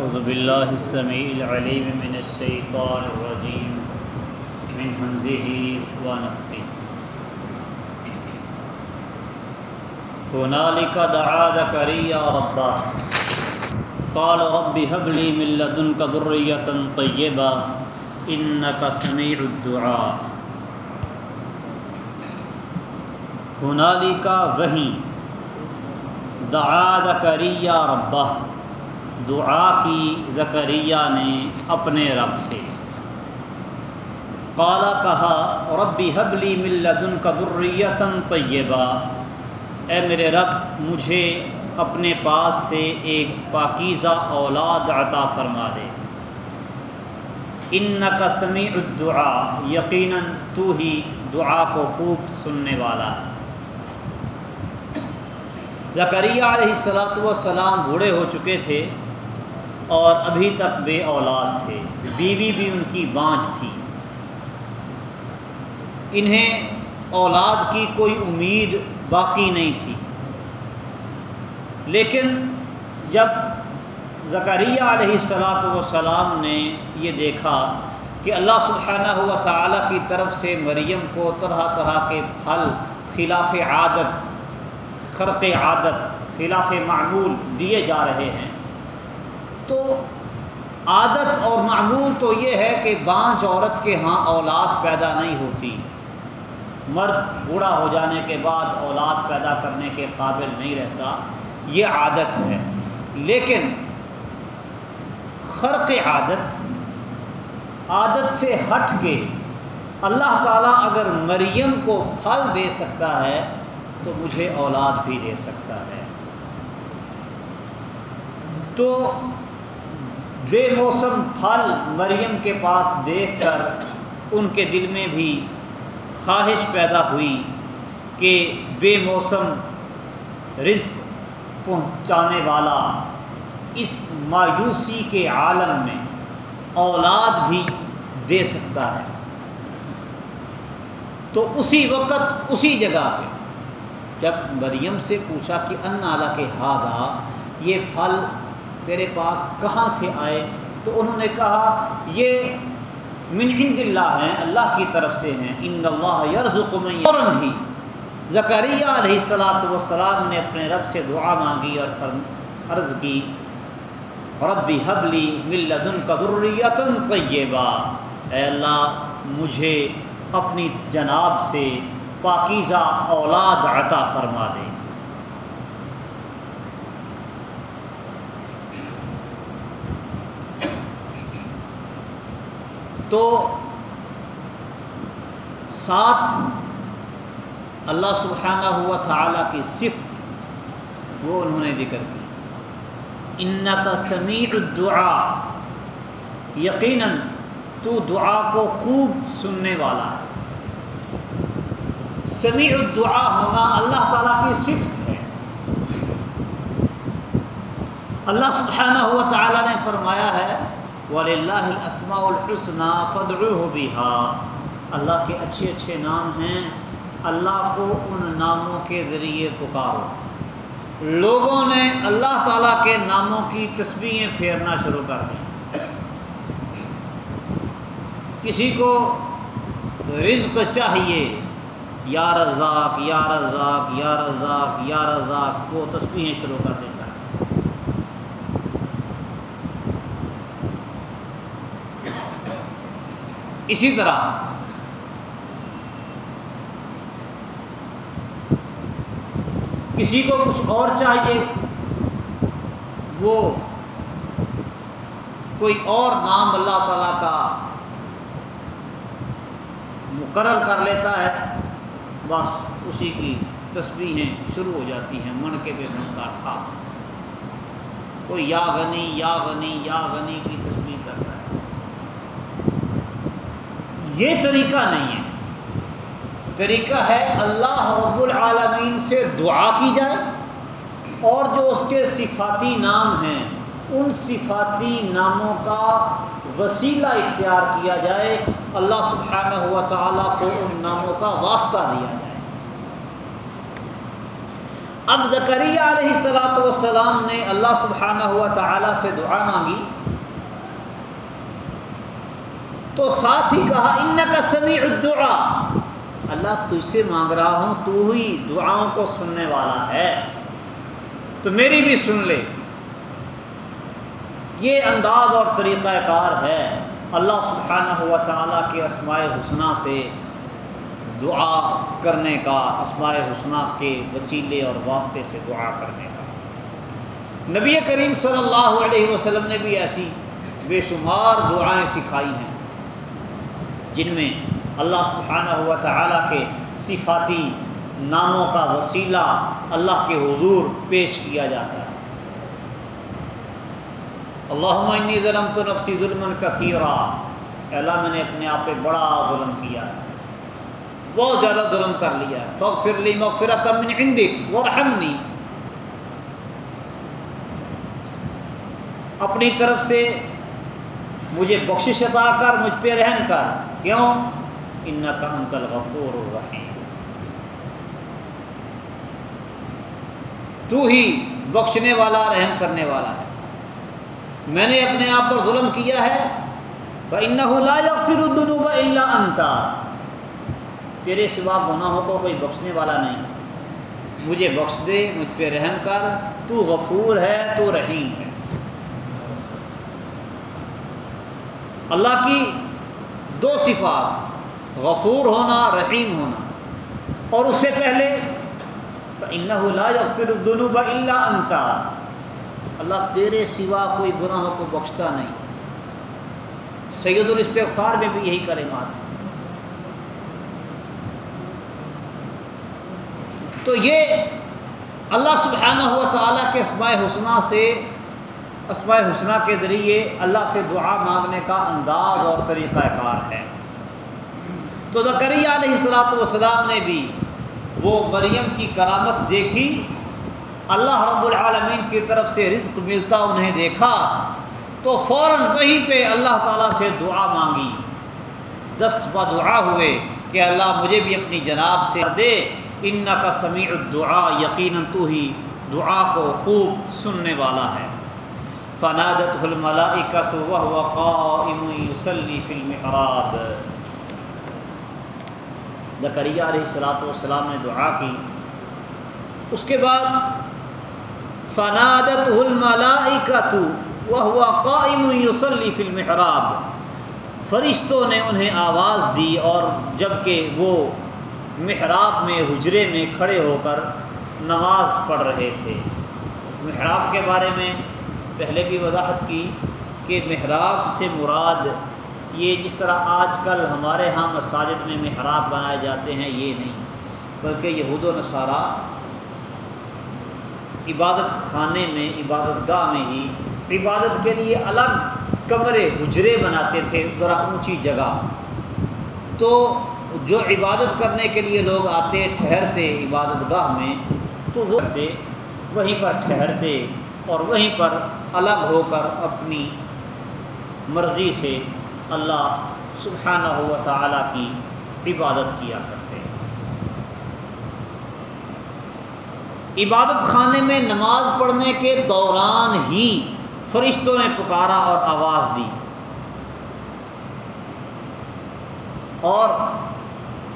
اعوذ باللہ السمیع العلیم من الشیطان الرجیم من حمزه ونفثه. هنالك دعا زكريا ربه قال رب هب لي من لدنك ذرية طيبة، إنك سميع الدعاء. هنالك وہیں دعا زکریہ ربہ دعا کی زکریہ نے اپنے رب سے۔ قالا کہا، ربی حبلی ملدن کا ذریتن طیبہ اے میرے رب، مجھے اپنے پاس سے ایک پاکیزہ اولاد عطا فرما دے۔ ان کا سمیع الدعا یقیناً تو ہی دعا کو خوب سننے والا۔ ہے زکریہ علیہ السلاۃ والسلام بوڑھے ہو چکے تھے۔ اور ابھی تک بے اولاد تھے۔ بیوی بھی ان کی بانجھ تھی۔ انہیں اولاد کی کوئی امید باقی نہیں تھی۔ لیکن جب زکریہ علیہ السلاۃ والسلام نے یہ دیکھا کہ اللہ سبحانہ ہوا تعالیٰ کی طرف سے مریم کو طرح طرح کے پھل، خلاف عادت، خرق عادت، خلاف معمول دیے جا رہے ہیں تو عادت اور معمول تو یہ ہے کہ بانچ عورت کے ہاں اولاد پیدا نہیں ہوتی۔ مرد بوڑھا ہو جانے کے بعد اولاد پیدا کرنے کے قابل نہیں رہتا۔ یہ عادت ہے۔ لیکن خرق عادت عادت سے ہٹ کے اللہ تعالیٰ اگر مریم کو پھل دے سکتا ہے تو مجھے اولاد بھی دے سکتا ہے۔ تو بے موسم پھل مریم کے پاس دیکھ کر ان کے دل میں بھی خواہش پیدا ہوئی کہ بے موسم رزق پہنچانے والا اس مایوسی کے عالم میں اولاد بھی دے سکتا ہے۔ تو اسی وقت اسی جگہ پہ جب مریم سے پوچھا کہ ان اعلیٰ کے ہادہ یہ پھل تیرے پاس کہاں سے آئے؟ تو انہوں نے کہا، یہ من عند اللہ ہیں، اللہ کی طرف سے ہیں۔ ان اللہ یرز فوراً ہی زکریہ علیہ السلاۃ والسلام نے اپنے رب سے دعا مانگی اور فرم، عرض کی، ربی حبلی ملدن قدریتن طیبہ۔ اے اللہ، مجھے اپنی جناب سے پاکیزہ اولاد عطا فرما دے۔ تو ساتھ اللہ سبحانہ ہوا تعالیٰ کی صفت، وہ انہوں نے ذکر کی۔ ان کا سمیع الدعا یقیناً تو دعا کو خوب سننے والا ہے۔ سمیع الدعا ہونا اللہ تعالیٰ کی صفت ہے۔ اللہ سبحانہ ہوا تعالیٰ نے فرمایا ہے ولی اللہ السماء الحسنہ فدر بہا اللہ کے اچھے اچھے نام ہیں۔ اللہ کو ان ناموں کے ذریعے پکارو۔ لوگوں نے اللہ تعالیٰ کے ناموں کی تسبیحیں پھیرنا شروع کر دیں کسی کو رزق چاہیے، یا رزاق یا رزاق یا رزاق یا رزاق، وہ تسبیحیں شروع کر دیتا ہے اسی طرح۔ کسی کو کچھ اور چاہیے، وہ کوئی اور نام اللہ تعالیٰ کا مقرر کر لیتا ہے، بس اسی کی تسبیحیں شروع ہو جاتی ہیں من کے پہ من کا تھا۔ کوئی یا غنی یا غنی یا غنی کی تسبیح کرتا ہے یہ طریقہ نہیں ہے۔ طریقہ ہے اللہ رب العالمین سے دعا کی جائے اور جو اس کے صفاتی نام ہیں، ان صفاتی ناموں کا وسیلہ اختیار کیا جائے۔ اللہ سبحانہ ہوا تعالیٰ کو ان ناموں کا واسطہ دیا جائے۔ اب زکریہ علیہ السلاۃ والسلام نے اللہ سبحانہ ہوا تعالیٰ سے دعا مانگی۔ تو ساتھ ہی کہا ان کا سمیع الدعا اللہ تجھ سے مانگ رہا ہوں، تو ہی دعاؤں کو سننے والا ہے۔ تو میری بھی سن لے۔ یہ انداز اور طریقہ کار ہے اللہ سبحانہ ہوا تعالیٰ کے اسماء حسنہ سے دعا کرنے کا، اسماء حسنہ کے وسیلے اور واسطے سے دعا کرنے کا۔ نبی کریم صلی اللہ علیہ وسلم نے بھی ایسی بے شمار دعائیں سکھائی ہیں۔ جن میں اللہ سبحانہ ہوا تعالیٰ کے صفاتی ناموں کا وسیلہ اللہ کے حضور پیش کیا جاتا ہے۔ اللہ ظلم تو نفسی ظلم کثیرہ اللہ، میں نے اپنے آپ پہ بڑا ظلم کیا ہے۔ بہت زیادہ ظلم کر لیا ہے۔ فغفر لی مغفرت من عندک ورحمنی اپنی طرف سے مجھے بخشش عطا کر، مجھ پہ رحم کر۔ کیوں؟ ان کا انت الغفور الرحیم۔ تو ہی بخشنے والا، رحم کرنے والا ہے۔ میں نے اپنے آپ پر ظلم کیا ہے۔ فَإِنَّهُ لَا يَغْفِرُ الذُّنُوبَ إِلَّا أَنْتَ۔ تیرے سوا گناہوں کو کوئی بخشنے والا نہیں۔ مجھے بخش دے، مجھ پہ رحم کر۔ تو غفور ہے، تو رحیم ہے۔ اللہ کی دو صفات، غفور ہونا، رحیم ہونا۔ اور اس سے پہلے انَََََََََََََََََََََََََََََََََََََََََََََََََََََََََََََََََََََََََََََََََََََََََََََََََ اللہ لا يغفر الذنوب الا اللہ تیرے سوا کوئی گناہوں کو بخشتا نہیں۔ سید الاستغفار میں بھی یہی کلمات ہیں۔ تو یہ اللہ سبحانہ ہوا تعالیٰ کے اسماء حسنہ سے اسماء حسنہ کے ذریعے اللہ سے دعا مانگنے کا انداز اور طریقہ کار ہے۔ تو زکریہ علیہ السلاۃ والسلام نے بھی وہ مریم کی کرامت دیکھی۔ اللہ رب العالمین کی طرف سے رزق ملتا، انہیں دیکھا۔ تو فوراً وہیں پہ اللہ تعالیٰ سے دعا مانگی۔ دست با دعا ہوئے کہ اللہ مجھے بھی اپنی جناب سے دے۔ ان کا سمیع الدعا یقیناً تو ہی دعا کو خوب سننے والا ہے۔ فنادت الملائکۃ وهو قائم يصلي في المحراب. زکریا علیہ السلاۃ والسلام نے دعا کی۔ اس کے بعد فنادت الملائکۃ وهو قائم يصلي في المحراب۔ فرشتوں نے انہیں آواز دی اور جبکہ وہ محراب میں، حجرے میں کھڑے ہو کر نماز پڑھ رہے تھے۔ محراب کے بارے میں پہلے بھی وضاحت کی کہ محراب سے مراد یہ جس طرح آج کل ہمارے ہاں مساجد میں محراب بنائے جاتے ہیں، یہ نہیں۔ بلکہ یہود و نصارہ عبادت خانے میں، عبادت گاہ میں ہی عبادت کے لیے الگ کمرے، حجرے بناتے تھے، ذرا اونچی جگہ۔ تو جو عبادت کرنے کے لیے لوگ آتے، ٹھہرتے عبادت گاہ میں، تو وہ وہیں پر ٹھہرتے اور وہیں پر الگ ہو کر اپنی مرضی سے اللہ سبحانہ ہوا تعالیٰ کی عبادت کیا کرتے عبادت خانے میں نماز پڑھنے کے دوران ہی فرشتوں نے پکارا اور آواز دی۔ اور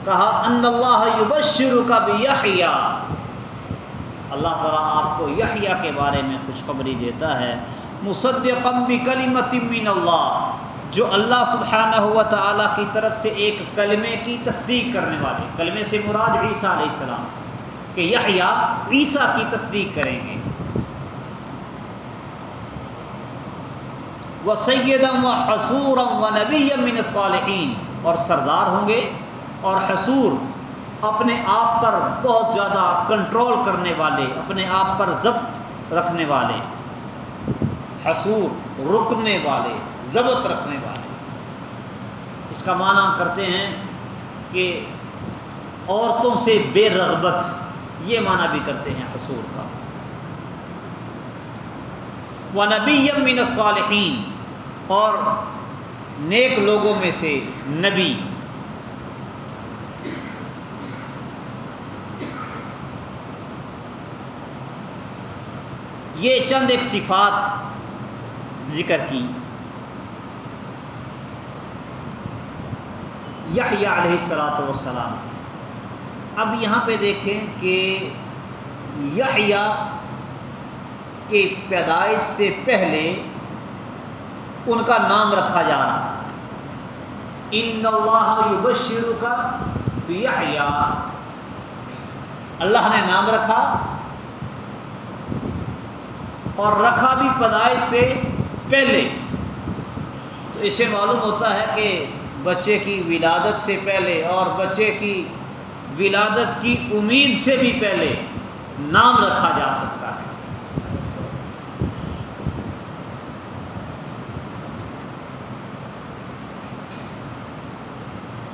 کہا، ان اللہ یبشر کا بھی اللہ تعالیٰ آپ کو یحییٰ کے بارے میں خوشخبری دیتا ہے۔ مصدقم بکلمت من اللہ، جو اللہ سبحانہ ہوا تعالیٰ کی طرف سے ایک کلمے کی تصدیق کرنے والے۔ کلمے سے مراد عیسیٰ علیہ السلام، کہ یحییٰ عیسیٰ کی تصدیق کریں گے۔ وہ سیدم و حصورم و نبی من صالحین اور سردار ہوں گے اور حصور اپنے آپ پر بہت زیادہ کنٹرول کرنے والے، اپنے آپ پر ضبط رکھنے والے حصور رکنے والے، ضبط رکھنے والے۔ اس کا معنی کرتے ہیں کہ عورتوں سے بے رغبت، یہ معنی بھی کرتے ہیں حصور کا۔ وہ نبی من الصالحین اور نیک لوگوں میں سے نبی۔ یہ چند ایک صفات ذکر کی۔ یحییٰ علیہ السلاۃ وسلام اب یہاں پہ دیکھیں کہ یحییٰ کے پیدائش سے پہلے ان کا نام رکھا جا رہا ان اللہ یبشر کا یحییٰ اللہ نے نام رکھا۔ اور رکھا بھی پیدائش سے پہلے۔ تو اسے معلوم ہوتا ہے کہ بچے کی ولادت سے پہلے اور بچے کی ولادت کی امید سے بھی پہلے نام رکھا جا سکتا ہے۔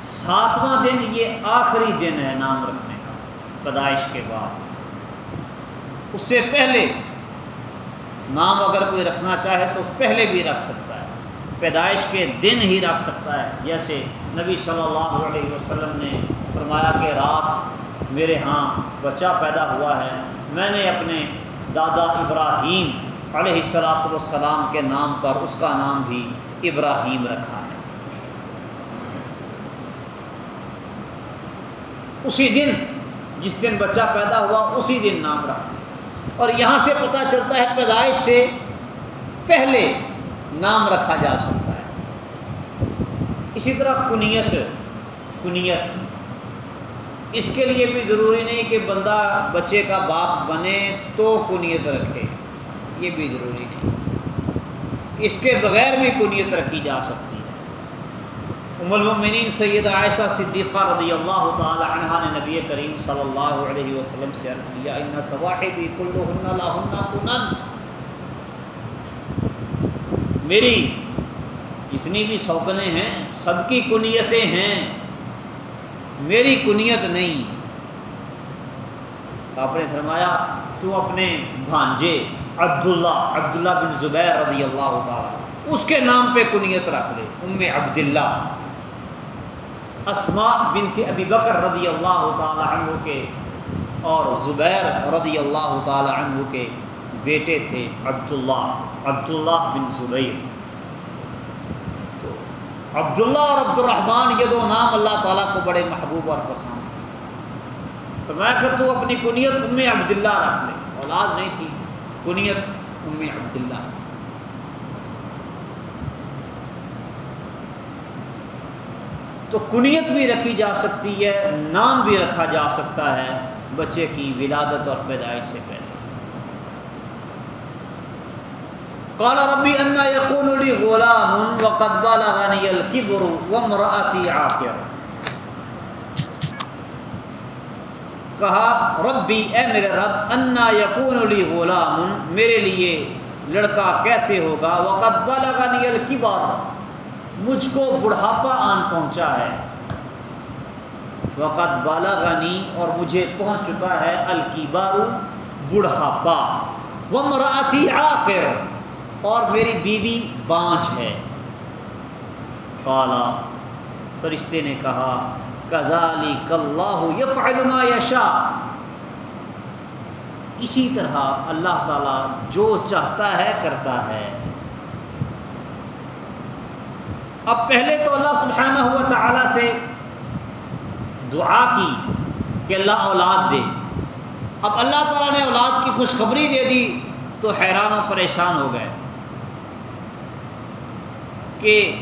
ساتواں دن یہ آخری دن ہے نام رکھنے کا، پیدائش کے بعد۔ اس سے پہلے نام اگر کوئی رکھنا چاہے تو پہلے بھی رکھ سکتا ہے، پیدائش کے دن ہی رکھ سکتا ہے۔ جیسے نبی صلی اللہ علیہ وسلم نے فرمایا کہ رات میرے ہاں بچہ پیدا ہوا ہے۔ میں نے اپنے دادا ابراہیم علیہ السلاۃ والسلام کے نام پر اس کا نام بھی ابراہیم رکھا ہے۔ اسی دن، جس دن بچہ پیدا ہوا، اسی دن نام رکھا۔ اور یہاں سے پتہ چلتا ہے پیدائش سے پہلے نام رکھا جا سکتا ہے۔ اسی طرح کنیت کنیت۔ اس کے لیے بھی ضروری نہیں کہ بندہ بچے کا باپ بنے تو کنیت رکھے، یہ بھی ضروری نہیں۔ اس کے بغیر بھی کنیت رکھی جا سکتی ام المؤمنین سید عائشہ صدیقہ رضی اللہ تعالی عنہ نے نبی کریم صلی اللہ علیہ وسلم سے عرض کیا، ان صواحبی کلہن لہن کنن میری جتنی بھی سوکنے ہیں، سب کی کنیتیں ہیں، میری کنیت نہیں۔ آپ نے فرمایا، تو اپنے بھانجے عبداللہ عبداللہ بن زبیر رضی اللہ تعالی اس کے نام پہ کنیت رکھ لے، ام عبداللہ۔ اسماء بنت ابی بکر رضی اللہ تعالی عنہ کے اور زبیر رضی اللہ تعالی عنہ کے بیٹے تھے عبداللہ عبداللہ بن زبیر۔ تو عبداللہ اور عبد الرحمن یہ دو نام اللہ تعالیٰ کو بڑے محبوب اور پسند تو میں کہ تو اپنی کنیت ام عبداللہ رکھ لے۔ اولاد نہیں تھی، کنیت ام عبداللہ۔ تو کنیت بھی رکھی جا سکتی ہے، نام بھی رکھا جا سکتا ہے بچے کی ولادت اور پیدائش سے پہلے۔ کالا ربی انا یقون علی غلام وقت بالغنی الکبر وامرأتی عاقر۔ کہا، ربی، اے میرے رب انا یقون علی غلام میرے لیے لڑکا کیسے ہوگا؟ وقت بالغنی الکبر۔ مجھ کو بڑھاپا آن پہنچا ہے۔ وقت بالا غنی اور مجھے پہنچ چکا ہے الکی بارو بڑھاپا۔ وہ مراتی آخر اور میری بیوی بانچ ہے۔ کالا فرشتے نے کہا کزالی کلّہ یفعل یشا اسی طرح اللہ تعالیٰ جو چاہتا ہے کرتا ہے۔ اب پہلے تو اللہ سبحانہ ہوا تعالیٰ سے دعا کی کہ اللہ اولاد دے۔ اب اللہ تعالیٰ نے اولاد کی خوشخبری دے دی تو حیران و پریشان ہو گئے کہ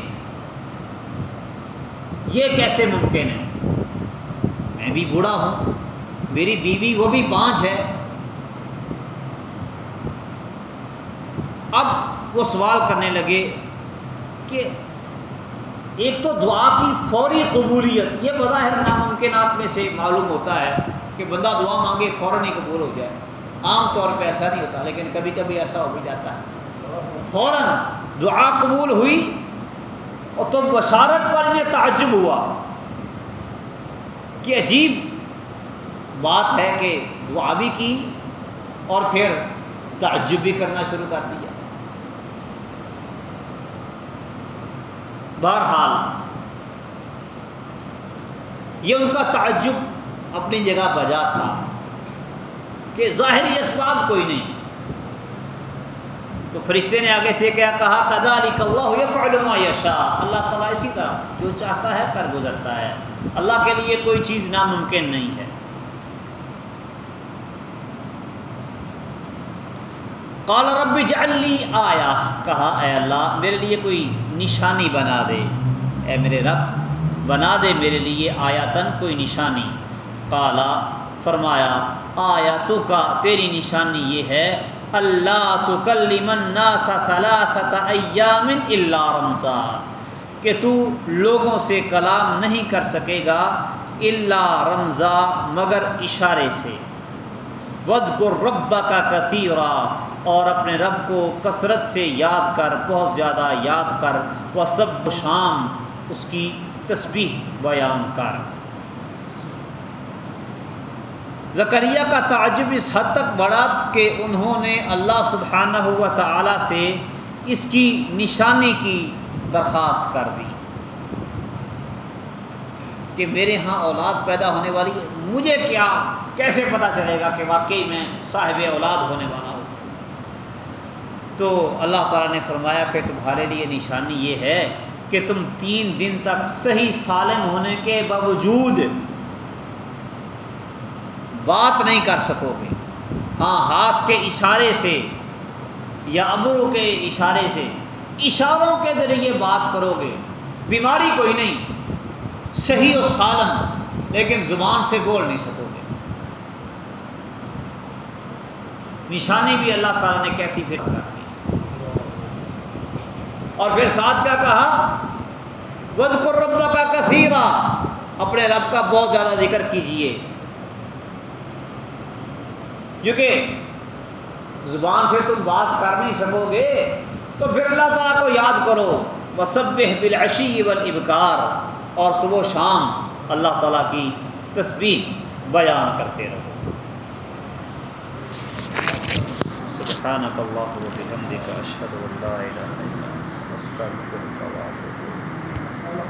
یہ کیسے ممکن ہے؟ میں بھی بوڑھا ہوں، میری بیوی وہ بھی پانچ ہے۔ اب وہ سوال کرنے لگے کہ ایک تو دعا کی فوری قبولیت، یہ بظاہر ناممکنات میں سے معلوم ہوتا ہے کہ بندہ دعا مانگے فوراً ہی قبول ہو جائے۔ عام طور پہ ایسا نہیں ہوتا، لیکن کبھی کبھی ایسا ہو بھی جاتا ہے۔ فوراً دعا قبول ہوئی اور تو بشارت والے تعجب ہوا۔ کہ عجیب بات ہے کہ دعا بھی کی اور پھر تعجب بھی کرنا شروع کر دیا۔ بہرحال یہ ان کا تعجب اپنی جگہ بجا تھا کہ ظاہری اسباب کوئی نہیں۔ تو فرشتے نے آگے سے کیا کہا؟ کدالک اللہ یفعل ما یشاء اللہ تعالیٰ اسی طرح جو چاہتا ہے کر گزرتا ہے۔ اللہ کے لیے کوئی چیز ناممکن نہیں ہے۔ قال رب اجعل لی آیا۔ کہا، اے اللہ، میرے لیے کوئی نشانی بنا دے۔ اے میرے رب، بنا دے میرے لیے آیا تن کوئی نشانی۔ قالا، فرمایا آیا تو کا تیری نشانی یہ ہے، اللہ تو کلم ایام رمضان۔ کہ تو لوگوں سے کلام نہیں کر سکے گا الا رمضان مگر اشارے سے۔ ود کو رب کا اور اپنے رب کو کثرت سے یاد کر، بہت زیادہ یاد کر، وہ سب شام اس کی تسبیح بیان کر۔ زکریہ کا تعجب اس حد تک بڑھا کہ انہوں نے اللہ سبحانہ ہوا تعالیٰ سے اس کی نشانی کی درخواست کر دی کہ میرے ہاں اولاد پیدا ہونے والی ہے، مجھے کیا، کیسے پتہ چلے گا کہ واقعی میں صاحب اولاد ہونے والا ہوں؟ تو اللہ تعالیٰ نے فرمایا کہ تمہارے لیے نشانی یہ ہے کہ تم تین دن تک صحیح سالم ہونے کے باوجود بات نہیں کر سکو گے۔ ہاں ہاتھ کے اشارے سے یا ابرو کے اشارے سے، اشاروں کے ذریعے بات کرو گے۔ بیماری کوئی نہیں، صحیح و سالم لیکن زبان سے بول نہیں سکو گے۔ نشانی بھی اللہ تعالیٰ نے کیسی پھر کر اور پھر ساتھ کیا کہا؟ ود رب کا کثیرہ اپنے رب کا بہت زیادہ ذکر کیجیے کیونکہ زبان سے تم بات کر نہیں سکو گے، تو پھر اللہ تعالیٰ کو یاد کرو۔ وصب بالعشی والابکار اور صبح و شام اللہ تعالیٰ کی تسبیح بیان کرتے رہو۔ سبحانك اللهم وبحمدك اشهد ان لا اله الا استغفر اللہ